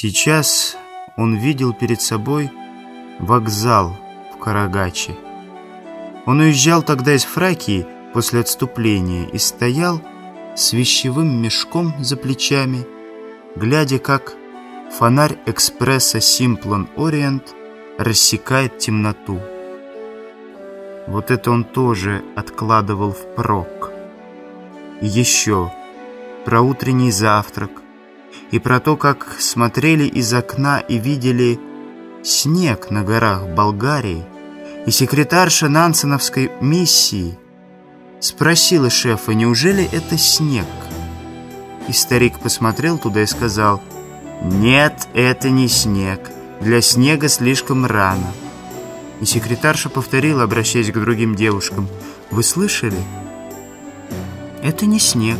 Сейчас он видел перед собой вокзал в Карагаче. Он уезжал тогда из Фракии после отступления и стоял с вещевым мешком за плечами, глядя, как фонарь экспресса Simplon Orient рассекает темноту. Вот это он тоже откладывал впрок. И еще про утренний завтрак, и про то, как смотрели из окна и видели снег на горах Болгарии, и секретарша Нансеновской миссии спросила шефа, неужели это снег? И старик посмотрел туда и сказал, «Нет, это не снег. Для снега слишком рано». И секретарша повторила, обращаясь к другим девушкам, «Вы слышали? Это не снег».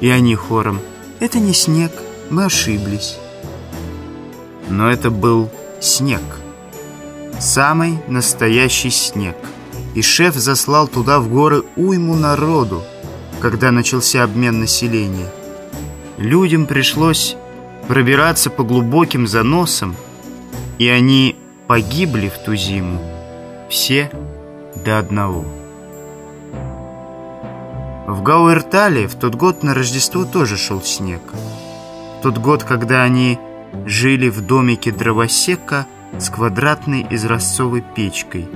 И они хором, «Это не снег, мы ошиблись». Но это был снег. Самый настоящий снег. И шеф заслал туда в горы уйму народу, когда начался обмен населения. Людям пришлось пробираться по глубоким заносам, и они погибли в ту зиму. Все до одного. В Гауэртале в тот год на Рождество тоже шел снег. В тот год, когда они жили в домике дровосека с квадратной изразцовой печкой,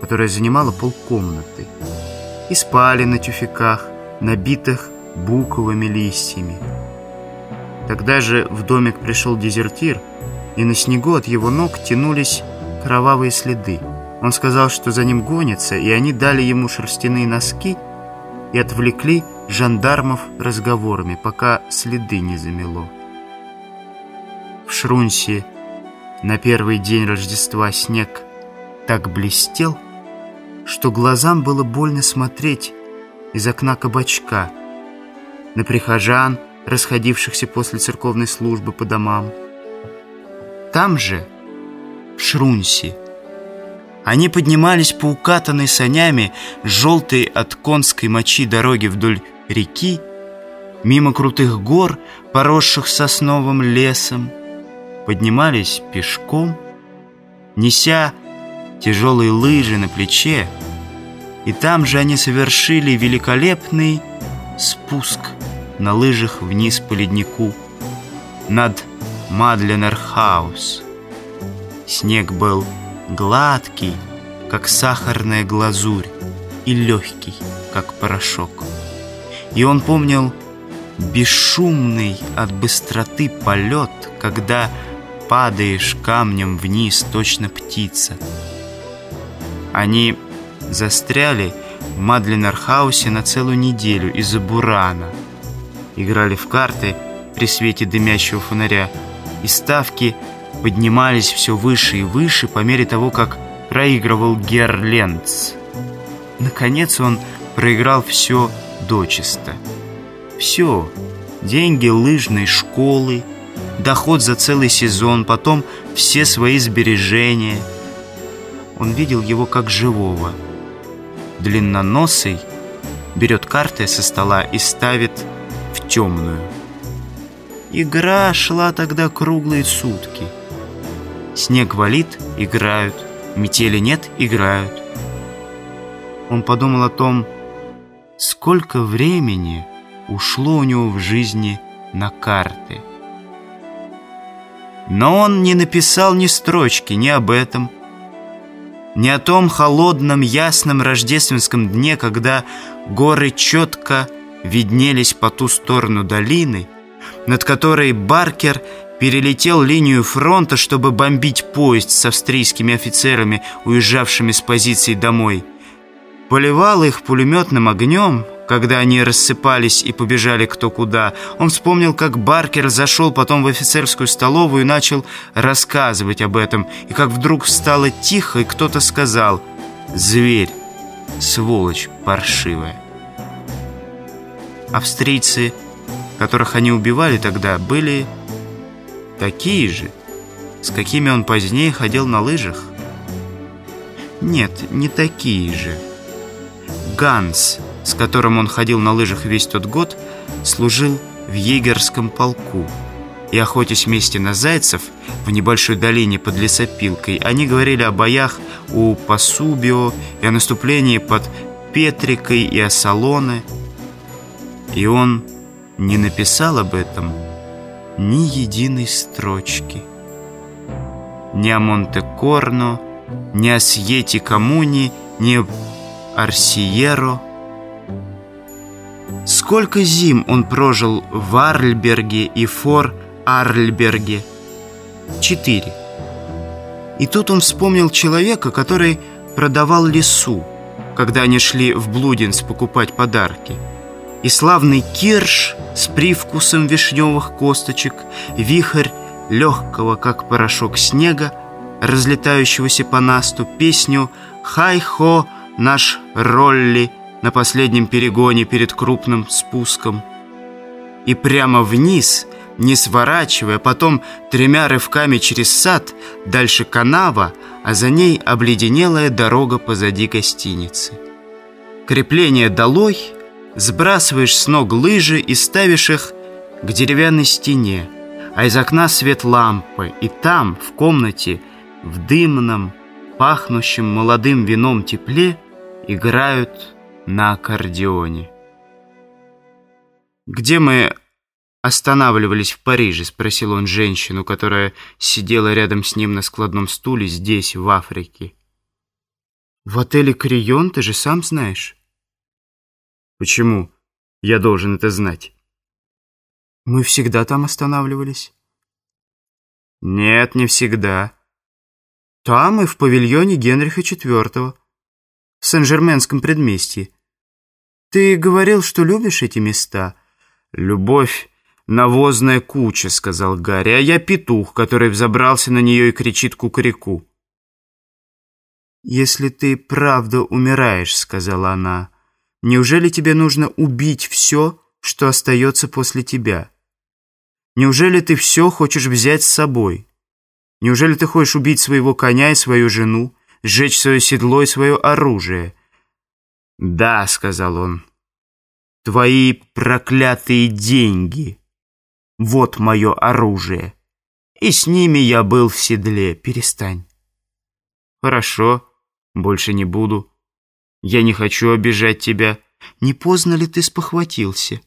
которая занимала полкомнаты, и спали на тюфяках, набитых буковыми листьями. Тогда же в домик пришел дезертир, и на снегу от его ног тянулись кровавые следы. Он сказал, что за ним гонятся, и они дали ему шерстяные носки и отвлекли жандармов разговорами, пока следы не замело. В Шрунсе на первый день Рождества снег так блестел, что глазам было больно смотреть из окна кабачка на прихожан, расходившихся после церковной службы по домам. Там же, в Шрунсе, они поднимались по укатанной санями желтой от конской мочи дороги вдоль реки, мимо крутых гор, поросших сосновым лесом, поднимались пешком, неся тяжелые лыжи на плече, и там же они совершили великолепный спуск на лыжах вниз по леднику над Мадленерхаус. Снег был гладкий, как сахарная глазурь, и легкий, как порошок. И он помнил бесшумный от быстроты полет, когда падаешь камнем вниз, точно птица. Они застряли в Мадленерхаусе на целую неделю из-за бурана. Играли в карты при свете дымящего фонаря, и ставки поднимались все выше и выше по мере того, как проигрывал Герленц. Наконец он проиграл все дочисто. Все. Деньги лыжной школы, доход за целый сезон, потом все свои сбережения. Он видел его как живого. Длинноносый берет карты со стола и ставит в темную. Игра шла тогда круглые сутки. Снег валит — играют, метели нет — играют. Он подумал о том, сколько времени ушло у него в жизни на карты — но он не написал ни строчки ни об этом, ни о том холодном, ясном рождественском дне, когда горы четко виднелись по ту сторону долины, над которой Баркер перелетел линию фронта, чтобы бомбить поезд с австрийскими офицерами, уезжавшими с позиций домой. Поливал их пулеметным огнем — когда они рассыпались и побежали кто куда. Он вспомнил, как Баркер зашел потом в офицерскую столовую и начал рассказывать об этом, и как вдруг стало тихо, и кто-то сказал «Зверь, сволочь паршивая». Австрийцы, которых они убивали тогда, были такие же, с какими он позднее ходил на лыжах. Нет, не такие же. Ганс с которым он ходил на лыжах весь тот год, служил в егерском полку. и охотясь вместе на зайцев в небольшой долине под лесопилкой, они говорили о боях у Пасубио и о наступлении под Петрикой и о Салоне. И он не написал об этом ни единой строчки. Ни о Монте-Корно, ни о Сьете Коммуни, ни об Арсиеро. Сколько зим он прожил в Арльберге и Фор Арльберге? Четыре. И тут он вспомнил человека, который продавал лесу, когда они шли в Блудинс покупать подарки. И славный кирш с привкусом вишневых косточек, вихрь легкого, как порошок снега, разлетающегося по насту, песню «Хай-хо, наш Ролли» на последнем перегоне перед крупным спуском. И прямо вниз, не сворачивая, потом тремя рывками через сад, дальше канава, а за ней обледенелая дорога позади гостиницы. Крепление долой, сбрасываешь с ног лыжи и ставишь их к деревянной стене, а из окна свет лампы, и там, в комнате, в дымном, пахнущем молодым вином тепле, играют на аккордеоне. «Где мы останавливались в Париже?» — спросил он женщину, которая сидела рядом с ним на складном стуле здесь, в Африке. «В отеле «Крион» ты же сам знаешь». «Почему я должен это знать?» «Мы всегда там останавливались». «Нет, не всегда». «Там и в павильоне Генриха IV, в Сен-Жерменском предместье. Ты говорил, что любишь эти места?» «Любовь — навозная куча», — сказал Гарри, «а я петух, который взобрался на нее и кричит кукареку». «Если ты правда умираешь», — сказала она, — «неужели тебе нужно убить все, что остается после тебя? Неужели ты все хочешь взять с собой? Неужели ты хочешь убить своего коня и свою жену, сжечь свое седло и свое оружие?» «Да», — сказал он, — «твои проклятые деньги. Вот мое оружие. И с ними я был в седле. Перестань». «Хорошо». Больше не буду. Я не хочу обижать тебя. Не поздно ли ты спохватился?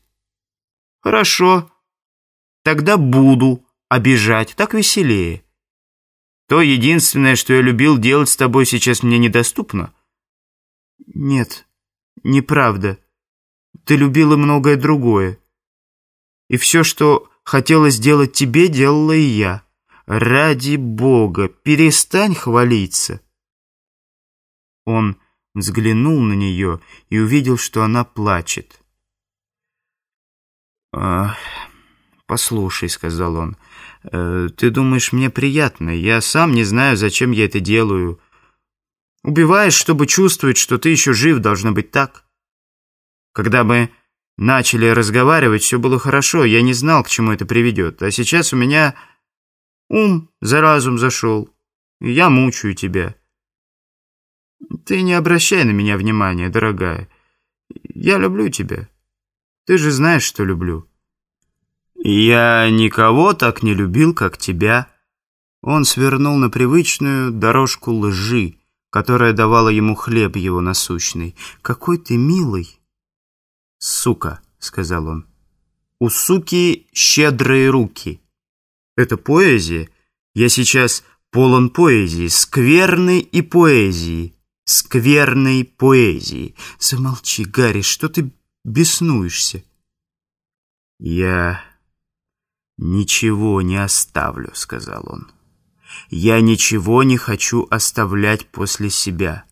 Хорошо. Тогда буду обижать. Так веселее. То единственное, что я любил делать с тобой, сейчас мне недоступно. Нет, неправда. Ты любила многое другое. И все, что хотела сделать тебе, делала и я. Ради Бога, перестань хвалиться. Он взглянул на нее и увидел, что она плачет. «Послушай», — сказал он, э, — «ты думаешь, мне приятно? Я сам не знаю, зачем я это делаю. Убиваешь, чтобы чувствовать, что ты еще жив, должно быть так. Когда мы начали разговаривать, все было хорошо, я не знал, к чему это приведет. А сейчас у меня ум за разум зашел, и я мучаю тебя». Ты не обращай на меня внимания, дорогая. Я люблю тебя. Ты же знаешь, что люблю. Я никого так не любил, как тебя. Он свернул на привычную дорожку лжи, которая давала ему хлеб его насущный. Какой ты милый. Сука, сказал он. У суки щедрые руки. Это поэзия. Я сейчас полон поэзии, скверной и поэзии скверной поэзии. Замолчи, Гарри, что ты беснуешься? Я ничего не оставлю, сказал он. Я ничего не хочу оставлять после себя.